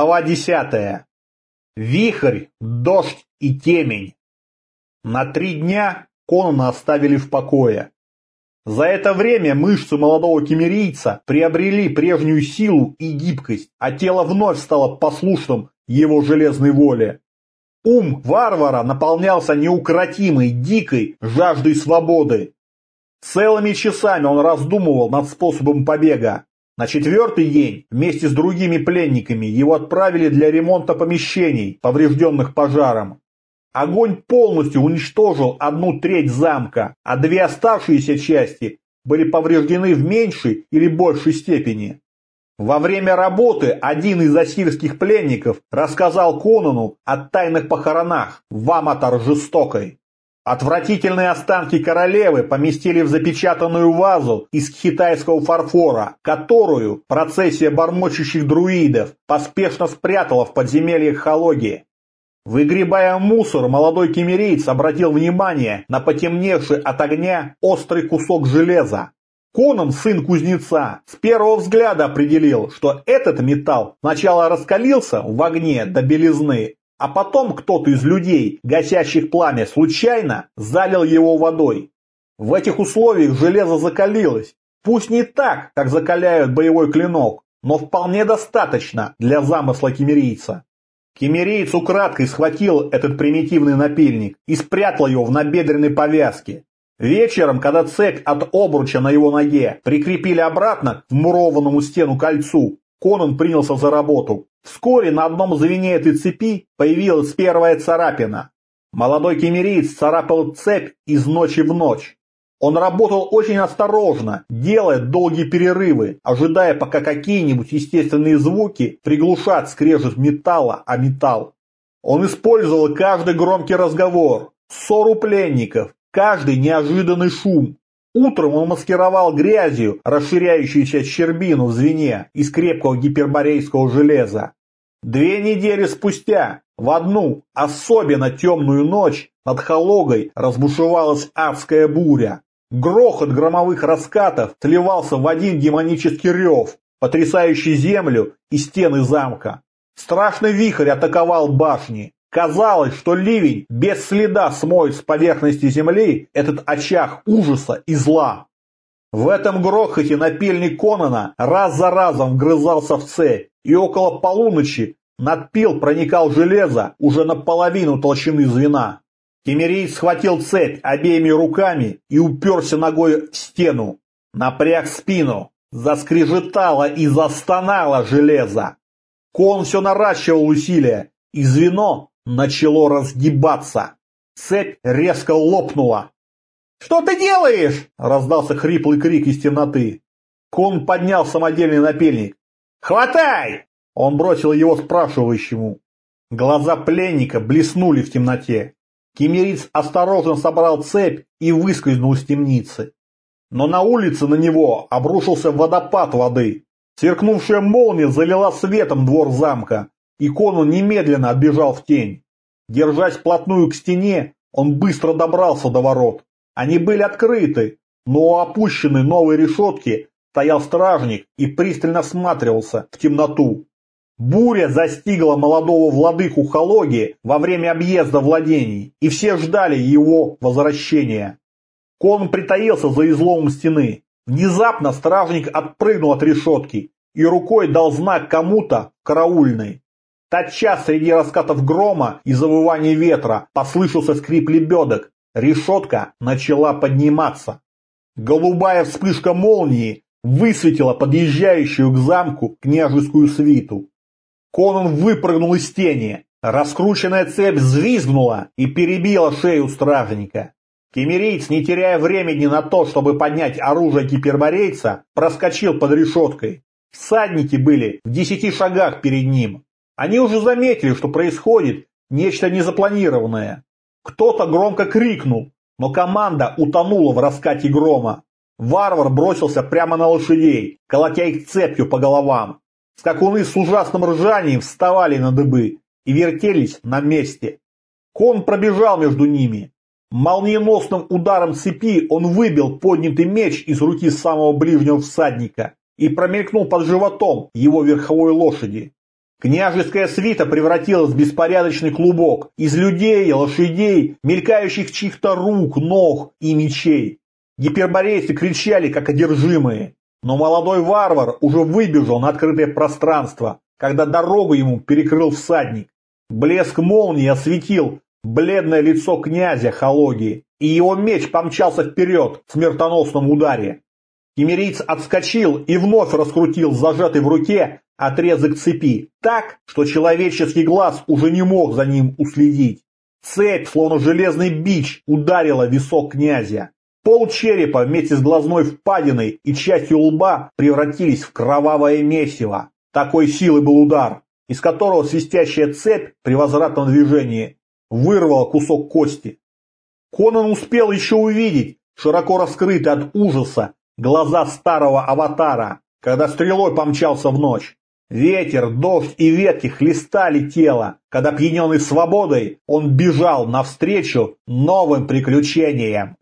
Глава десятая. Вихрь, дождь и темень. На три дня Конана оставили в покое. За это время мышцы молодого кемерийца приобрели прежнюю силу и гибкость, а тело вновь стало послушным его железной воле. Ум варвара наполнялся неукротимой, дикой жаждой свободы. Целыми часами он раздумывал над способом побега. На четвертый день вместе с другими пленниками его отправили для ремонта помещений, поврежденных пожаром. Огонь полностью уничтожил одну треть замка, а две оставшиеся части были повреждены в меньшей или большей степени. Во время работы один из ассирских пленников рассказал Конану о тайных похоронах в Аматар жестокой. Отвратительные останки королевы поместили в запечатанную вазу из китайского фарфора, которую процессия бормочущих друидов поспешно спрятала в подземельях Хологии. Выгребая мусор, молодой кемерийц обратил внимание на потемневший от огня острый кусок железа. Конан, сын кузнеца, с первого взгляда определил, что этот металл сначала раскалился в огне до белизны, а потом кто-то из людей, гасящих пламя, случайно залил его водой. В этих условиях железо закалилось. Пусть не так, как закаляют боевой клинок, но вполне достаточно для замысла кемерийца. Кемерийц украдкой схватил этот примитивный напильник и спрятал его в набедренной повязке. Вечером, когда цепь от обруча на его ноге прикрепили обратно к вмурованному стену кольцу, Конан принялся за работу. Вскоре на одном звене этой цепи появилась первая царапина. Молодой кемериец царапал цепь из ночи в ночь. Он работал очень осторожно, делая долгие перерывы, ожидая, пока какие-нибудь естественные звуки приглушат скрежет металла о металл. Он использовал каждый громкий разговор, ссору пленников, каждый неожиданный шум, Утром он маскировал грязью расширяющуюся щербину в звене из крепкого гиперборейского железа. Две недели спустя, в одну особенно темную ночь, над Хологой разбушевалась адская буря. Грохот громовых раскатов сливался в один демонический рев, потрясающий землю и стены замка. Страшный вихрь атаковал башни, Казалось, что ливень без следа смоет с поверхности земли этот очаг ужаса и зла. В этом грохоте напильник Конана раз за разом вгрызался в цепь, и около полуночи надпил проникал железо уже наполовину толщины звена. Кемерий схватил цепь обеими руками и уперся ногой в стену. Напряг спину, заскрежетало и застонало железо. Кон все наращивал усилия, и звено начало разгибаться. Цепь резко лопнула. «Что ты делаешь?» – раздался хриплый крик из темноты. Кон поднял самодельный напильник. «Хватай!» – он бросил его спрашивающему. Глаза пленника блеснули в темноте. Кемериц осторожно собрал цепь и выскользнул из темницы. Но на улице на него обрушился водопад воды. Сверкнувшая молния залила светом двор замка, и Конан немедленно отбежал в тень. Держась вплотную к стене, он быстро добрался до ворот. Они были открыты, но у опущенной новой решетки стоял стражник и пристально всматривался в темноту. Буря застигла молодого владыку Хологии во время объезда владений, и все ждали его возвращения. Кон притаился за изломом стены. Внезапно стражник отпрыгнул от решетки и рукой дал знак кому-то караульной. Тотчас среди раскатов грома и завывания ветра послышался скрип лебедок. Решетка начала подниматься. Голубая вспышка молнии высветила подъезжающую к замку княжескую свиту. Конан выпрыгнул из тени. Раскрученная цепь взвизгнула и перебила шею стражника. Кемерийц, не теряя времени на то, чтобы поднять оружие гиперборейца, проскочил под решеткой. Всадники были в десяти шагах перед ним. Они уже заметили, что происходит нечто незапланированное. Кто-то громко крикнул, но команда утонула в раскате грома. Варвар бросился прямо на лошадей, колотя их цепью по головам. Скакуны с ужасным ржанием вставали на дыбы и вертелись на месте. Кон пробежал между ними. Молниеносным ударом цепи он выбил поднятый меч из руки самого ближнего всадника и промелькнул под животом его верховой лошади. Княжеская свита превратилась в беспорядочный клубок из людей, лошадей, мелькающих чьих-то рук, ног и мечей. Гиперборейцы кричали, как одержимые. Но молодой варвар уже выбежал на открытое пространство, когда дорогу ему перекрыл всадник. Блеск молнии осветил бледное лицо князя Хологии, и его меч помчался вперед в смертоносном ударе. Кемерийц отскочил и вновь раскрутил зажатый в руке отрезок цепи, так, что человеческий глаз уже не мог за ним уследить. Цепь, словно железный бич, ударила висок князя. Пол черепа вместе с глазной впадиной и частью лба превратились в кровавое месиво. Такой силы был удар, из которого свистящая цепь при возвратном движении вырвала кусок кости. Конан успел еще увидеть, широко раскрытые от ужаса, глаза старого аватара, когда стрелой помчался в ночь. Ветер, дождь и ветки хлестали тело, когда пьяненный свободой он бежал навстречу новым приключениям.